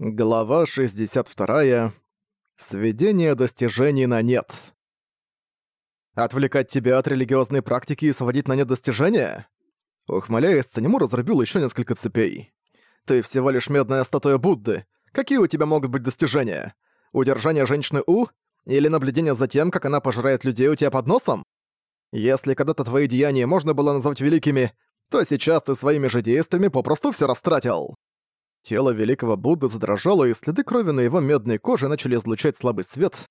Глава 62. Сведение достижений на нет. Отвлекать тебя от религиозной практики и сводить на нет достижения? Ухмыляясь, Цанему разрубил еще несколько цепей. Ты всего лишь медная статуя Будды. Какие у тебя могут быть достижения? Удержание женщины У? Или наблюдение за тем, как она пожирает людей у тебя под носом? Если когда-то твои деяния можно было назвать великими, то сейчас ты своими же действиями попросту все растратил. Тело великого Будды задрожало, и следы крови на его медной коже начали излучать слабый свет.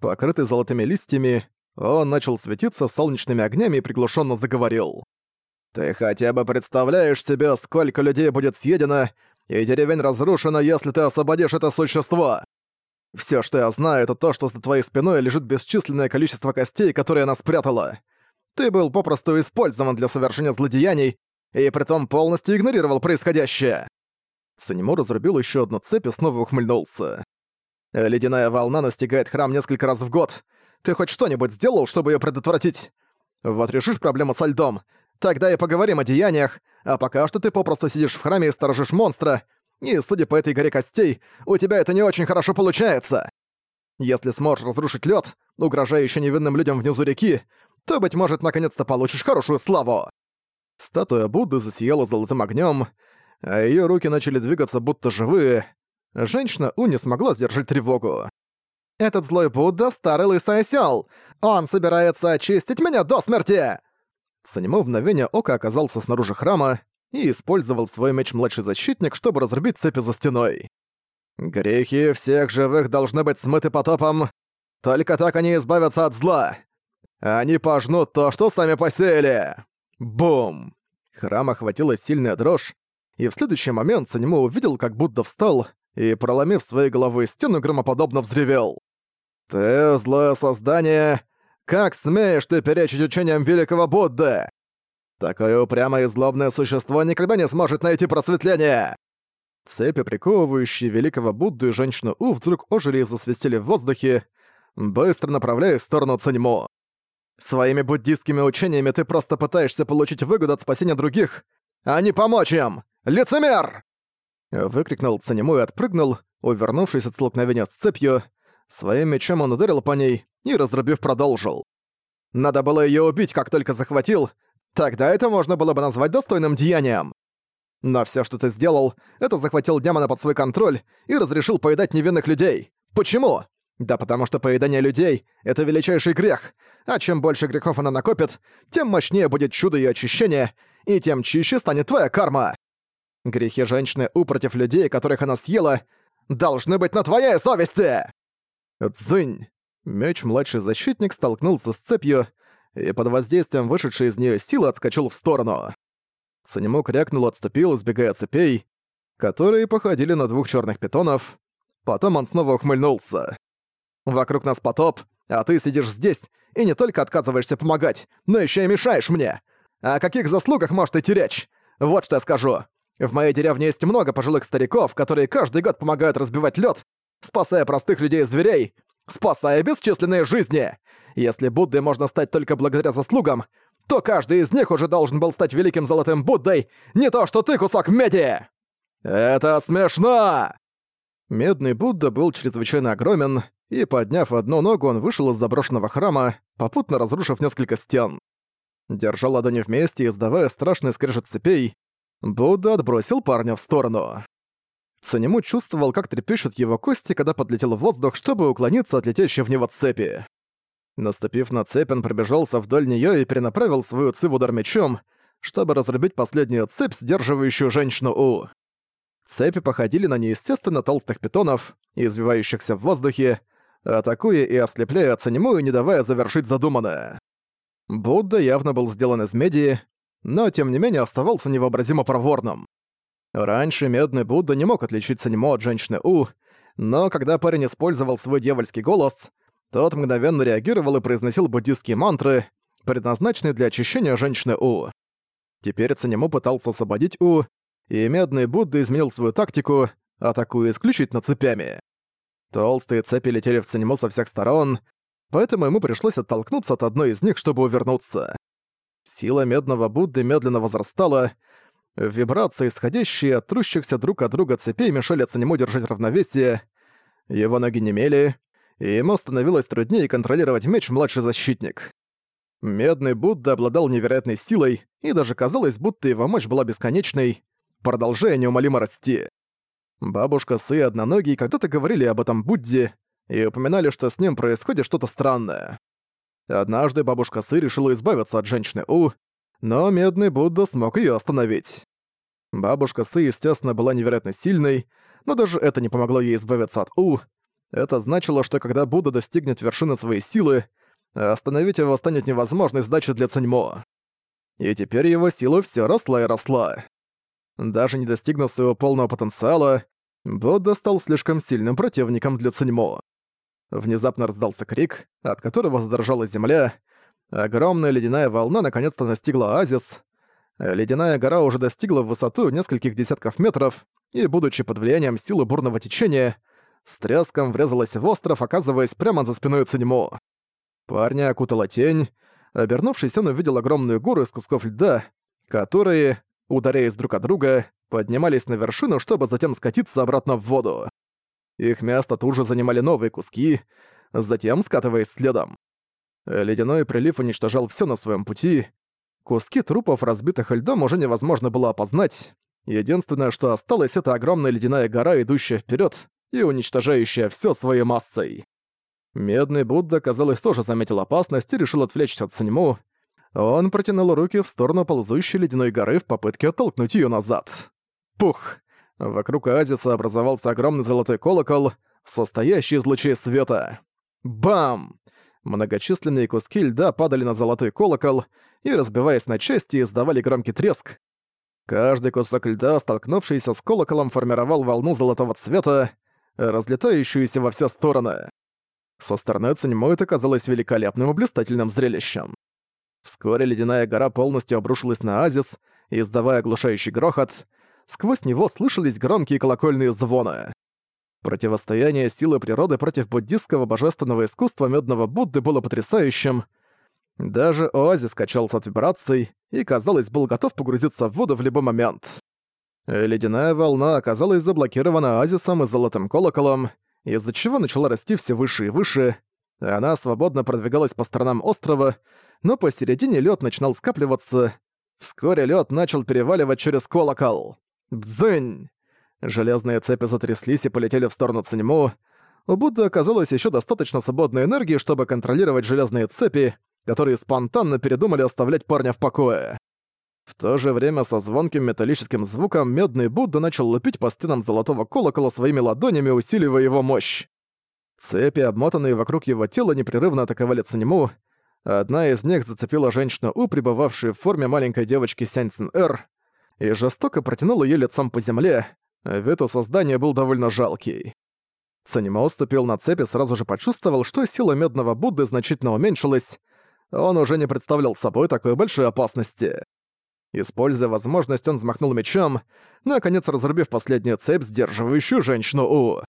Покрытый золотыми листьями, он начал светиться солнечными огнями и приглушенно заговорил. «Ты хотя бы представляешь себе, сколько людей будет съедено, и деревень разрушена, если ты освободишь это существо? Все, что я знаю, это то, что за твоей спиной лежит бесчисленное количество костей, которые она спрятала. Ты был попросту использован для совершения злодеяний, и притом полностью игнорировал происходящее. Санему разрубил еще одну цепь и снова ухмыльнулся. «Ледяная волна настигает храм несколько раз в год. Ты хоть что-нибудь сделал, чтобы ее предотвратить? Вот решишь проблему со льдом, тогда и поговорим о деяниях, а пока что ты попросту сидишь в храме и сторожишь монстра, и, судя по этой горе костей, у тебя это не очень хорошо получается. Если сможешь разрушить лед, угрожающий невинным людям внизу реки, то, быть может, наконец-то получишь хорошую славу». Статуя Будды засияла золотым огнем, а её руки начали двигаться будто живые. Женщина У не смогла сдержать тревогу. «Этот злой Будда — старый лысый осёл! Он собирается очистить меня до смерти!» Санему в мгновение ока оказался снаружи храма и использовал свой меч-младший защитник, чтобы разрубить цепи за стеной. «Грехи всех живых должны быть смыты потопом. Только так они избавятся от зла. Они пожнут то, что сами посеяли!» Бум! Храм охватила сильная дрожь, и в следующий момент Санему увидел, как Будда встал и, проломив своей головой стену, громоподобно взревел. «Ты злое создание! Как смеешь ты перечить учениям великого Будды? Такое упрямое и злобное существо никогда не сможет найти просветление!» Цепи, приковывающие великого Будду и женщину У, вдруг ожили и засвистели в воздухе, быстро направляясь в сторону Цаньмо. «Своими буддийскими учениями ты просто пытаешься получить выгоду от спасения других, а не помочь им! Лицемер!» Выкрикнул Цанему и отпрыгнул, увернувшись от столкновения с цепью. Своим мечом он ударил по ней и, разрубив, продолжил. «Надо было ее убить, как только захватил. Тогда это можно было бы назвать достойным деянием. Но все, что ты сделал, это захватил демона под свой контроль и разрешил поедать невинных людей. Почему? Да потому что поедание людей — это величайший грех, а чем больше грехов она накопит, тем мощнее будет чудо и очищение, и тем чище станет твоя карма. Грехи женщины У против людей, которых она съела, должны быть на твоей совести!» Цзынь. Меч-младший защитник столкнулся с цепью, и под воздействием вышедшей из нее силы отскочил в сторону. Санему крякнул отступил, избегая цепей, которые походили на двух черных питонов. Потом он снова ухмыльнулся. «Вокруг нас потоп, а ты сидишь здесь и не только отказываешься помогать, но еще и мешаешь мне. О каких заслугах может идти речь? Вот что я скажу. В моей деревне есть много пожилых стариков, которые каждый год помогают разбивать лед, спасая простых людей и зверей, спасая бесчисленные жизни. Если Буддой можно стать только благодаря заслугам, то каждый из них уже должен был стать великим золотым Буддой, не то что ты, кусок меди! Это смешно! Медный Будда был чрезвычайно огромен, и, подняв одну ногу, он вышел из заброшенного храма, попутно разрушив несколько стен. Держа ладони вместе, издавая страшный скрежет цепей, Будда отбросил парня в сторону. Цанему чувствовал, как трепещут его кости, когда подлетел в воздух, чтобы уклониться от летящей в него цепи. Наступив на цепь, он пробежался вдоль нее и перенаправил свою ци в удар мечом, чтобы разрубить последнюю цепь, сдерживающую женщину У. Цепи походили на неестественно толстых питонов, извивающихся в воздухе, атакуя и ослепляя Цанему и не давая завершить задуманное. Будда явно был сделан из меди, но тем не менее оставался невообразимо проворным. Раньше Медный Будда не мог отличить Санимо от женщины У, но когда парень использовал свой дьявольский голос, тот мгновенно реагировал и произносил буддистские мантры, предназначенные для очищения женщины У. Теперь Цанему пытался освободить У, и Медный Будда изменил свою тактику, атакуя исключительно цепями. Толстые цепи летели в Цанему со всех сторон, поэтому ему пришлось оттолкнуться от одной из них, чтобы увернуться. Сила Медного Будды медленно возрастала, Вибрации, исходящие от трущихся друг от друга цепей, мешали Цанему держать равновесие. Его ноги немели, и ему становилось труднее контролировать меч младший защитник. Медный Будда обладал невероятной силой, и даже казалось, будто его мощь была бесконечной, продолжая неумолимо расти. Бабушка Сы и Одноногий когда-то говорили об этом Будде и упоминали, что с ним происходит что-то странное. Однажды бабушка Сы решила избавиться от женщины У, но Медный Будда смог ее остановить. Бабушка Сы, естественно, была невероятно сильной, но даже это не помогло ей избавиться от У. Это значило, что когда Будда достигнет вершины своей силы, остановить его станет невозможной задачей для Цаньмо. И теперь его сила все росла и росла. Даже не достигнув своего полного потенциала, Будда стал слишком сильным противником для Циньмо. Внезапно раздался крик, от которого задрожала земля. Огромная ледяная волна наконец-то настигла оазис. Ледяная гора уже достигла высоту нескольких десятков метров, и, будучи под влиянием силы бурного течения, с треском врезалась в остров, оказываясь прямо за спиной Циньмо. Парня окутала тень. Обернувшись, он увидел огромную гору из кусков льда, которые, ударяясь друг от друга, поднимались на вершину, чтобы затем скатиться обратно в воду. Их место тут же занимали новые куски, затем скатываясь следом. Ледяной прилив уничтожал все на своем пути. Куски трупов, разбитых льдом, уже невозможно было опознать. Единственное, что осталось, это огромная ледяная гора, идущая вперед и уничтожающая все своей массой. Медный Будда, казалось, тоже заметил опасность и решил отвлечься от Саньму. Он протянул руки в сторону ползущей ледяной горы в попытке оттолкнуть ее назад. Пух! Вокруг оазиса образовался огромный золотой колокол, состоящий из лучей света. Бам! Многочисленные куски льда падали на золотой колокол и, разбиваясь на части, издавали громкий треск. Каждый кусок льда, столкнувшийся с колоколом, формировал волну золотого цвета, разлетающуюся во все стороны. Со стороны Циньмо это казалось великолепным и блистательным зрелищем. Вскоре ледяная гора полностью обрушилась на Азис, издавая оглушающий грохот. Сквозь него слышались громкие колокольные звоны. Противостояние силы природы против буддистского божественного искусства Медного Будды было потрясающим. Даже оазис качался от вибраций и, казалось, был готов погрузиться в воду в любой момент. Ледяная волна оказалась заблокирована оазисом и золотым колоколом, из-за чего начала расти все выше и выше. Она свободно продвигалась по сторонам острова, но посередине лед начинал скапливаться. Вскоре лед начал переваливать через колокол. Бзынь! Железные цепи затряслись и полетели в сторону Циньму. У Будды оказалось еще достаточно свободной энергии, чтобы контролировать железные цепи, которые спонтанно передумали оставлять парня в покое. В то же время со звонким металлическим звуком медный Будда начал лупить по стенам золотого колокола своими ладонями, усиливая его мощь. Цепи, обмотанные вокруг его тела, непрерывно атаковали Циньму. Одна из них зацепила женщину У, пребывавшую в форме маленькой девочки Сяньцин Эр, и жестоко протянула ее лицом по земле, вид у создания был довольно жалкий. Циньмо уступил на цепи, сразу же почувствовал, что сила медного Будды значительно уменьшилась, он уже не представлял собой такой большой опасности. Используя возможность, он взмахнул мечом, наконец разрубив последнюю цепь, сдерживающую женщину У.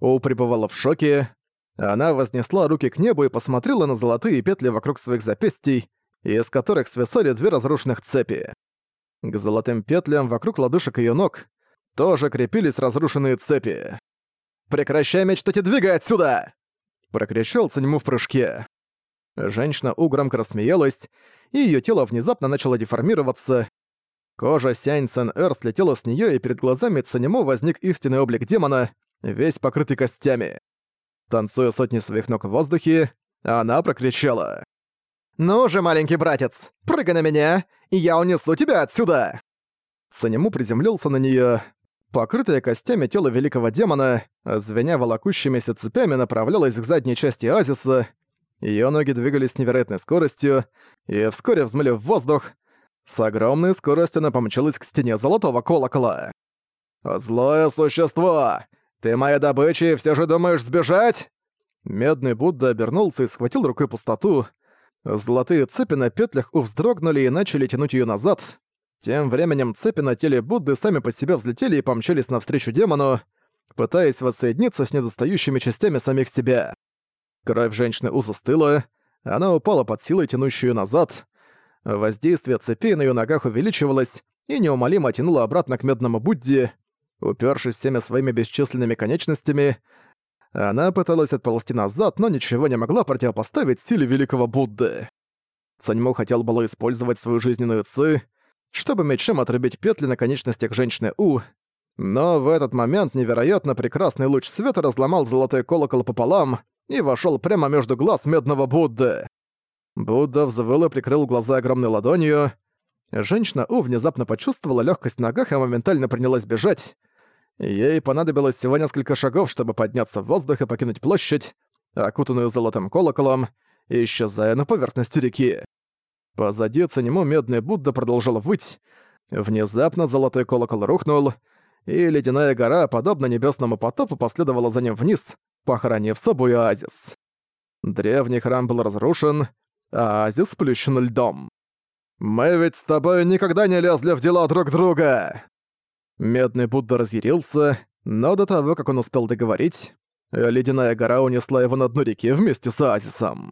У пребывала в шоке. Она вознесла руки к небу и посмотрела на золотые петли вокруг своих запястий, из которых свисали две разрушенных цепи. К золотым петлям вокруг ладошек ее ног тоже крепились разрушенные цепи. «Прекращай мечтать и двигай отсюда!» Прокричал Циньму в прыжке. Женщина У громко рассмеялась, и её тело внезапно начало деформироваться. Кожа Сянь Цен Эр слетела с неё, и перед глазами Цанему возник истинный облик демона, весь покрытый костями. Танцуя сотни своих ног в воздухе, она прокричала. «Ну же, маленький братец, прыгай на меня, и я унесу тебя отсюда!» Санему приземлился на неё. Покрытое костями тело великого демона, звеня волокущимися цепями, направлялось к задней части оазиса, Её ноги двигались с невероятной скоростью и вскоре взмыли в воздух. С огромной скоростью она помчалась к стене золотого колокола. «Злое существо! Ты моя добыча и все же думаешь сбежать?» Медный Будда обернулся и схватил рукой пустоту. Золотые цепи на петлях увздрогнули и начали тянуть её назад. Тем временем цепи на теле Будды сами по себе взлетели и помчались навстречу демону, пытаясь воссоединиться с недостающими частями самих себя. Кровь женщины У застыла, она упала под силой, тянущую назад. Воздействие цепей на ее ногах увеличивалось, и неумолимо тянула обратно к медному Будде. Упершись всеми своими бесчисленными конечностями, она пыталась отползти назад, но ничего не могла противопоставить силе великого Будды. Цаньму хотел было использовать свою жизненную ци, чтобы мечом отрубить петли на конечностях женщины У, но в этот момент невероятно прекрасный луч света разломал золотой колокол пополам и вошел прямо между глаз медного Будды. Будда взвыл и прикрыл глаза огромной ладонью. Женщина У внезапно почувствовала легкость в ногах и моментально принялась бежать. Ей понадобилось всего несколько шагов, чтобы подняться в воздух и покинуть площадь, окутанную золотым колоколом, исчезая на поверхности реки. Позади Цанему медный Будда продолжал выть. Внезапно золотой колокол рухнул, и ледяная гора, подобно небесному потопу, последовала за ним вниз, похоронив собой оазис. Древний храм был разрушен, а оазис сплющен льдом. «Мы ведь с тобой никогда не лезли в дела друг друга!» Медный Будда разъярился, но до того, как он успел договорить, ледяная гора унесла его на дно реки вместе с оазисом.